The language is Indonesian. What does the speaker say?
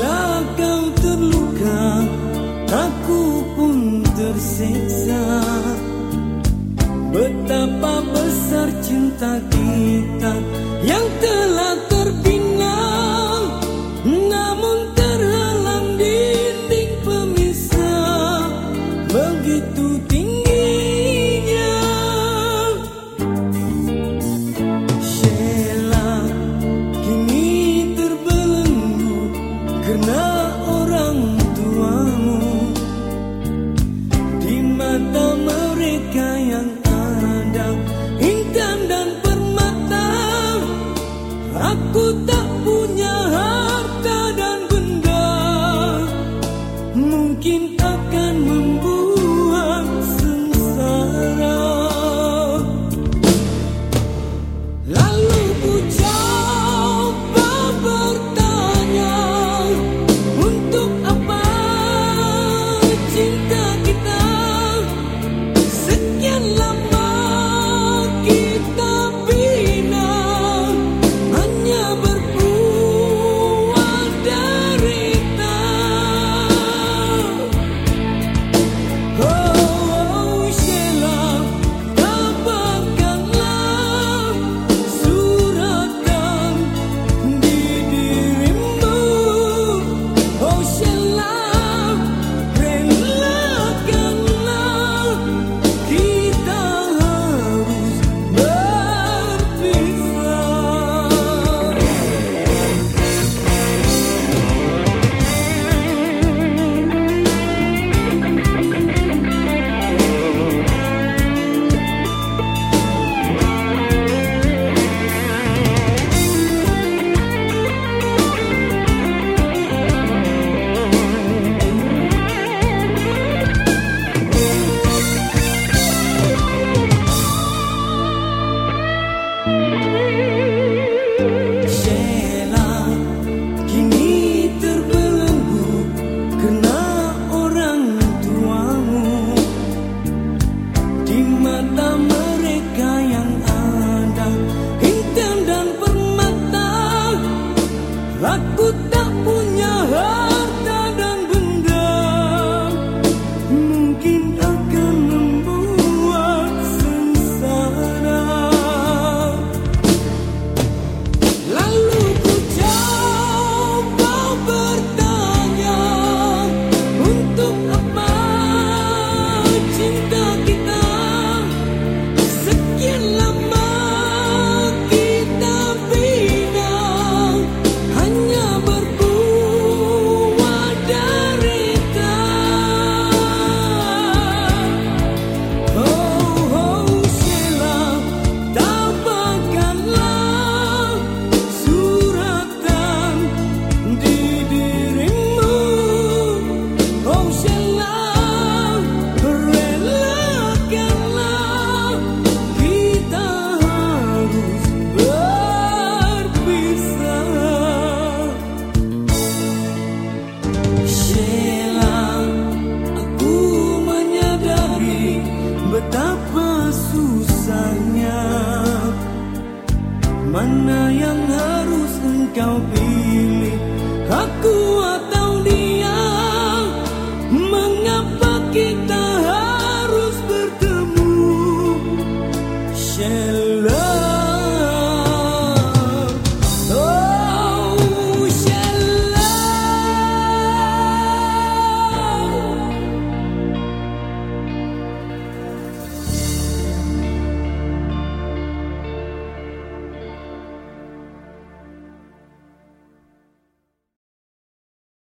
Bila kau terluka Aku pun tersiksa. Betapa besar cinta kita think di mata mereka Selang, Aku menyadari betapa susahnya. Mana yang harus engkau pilih? Aku atau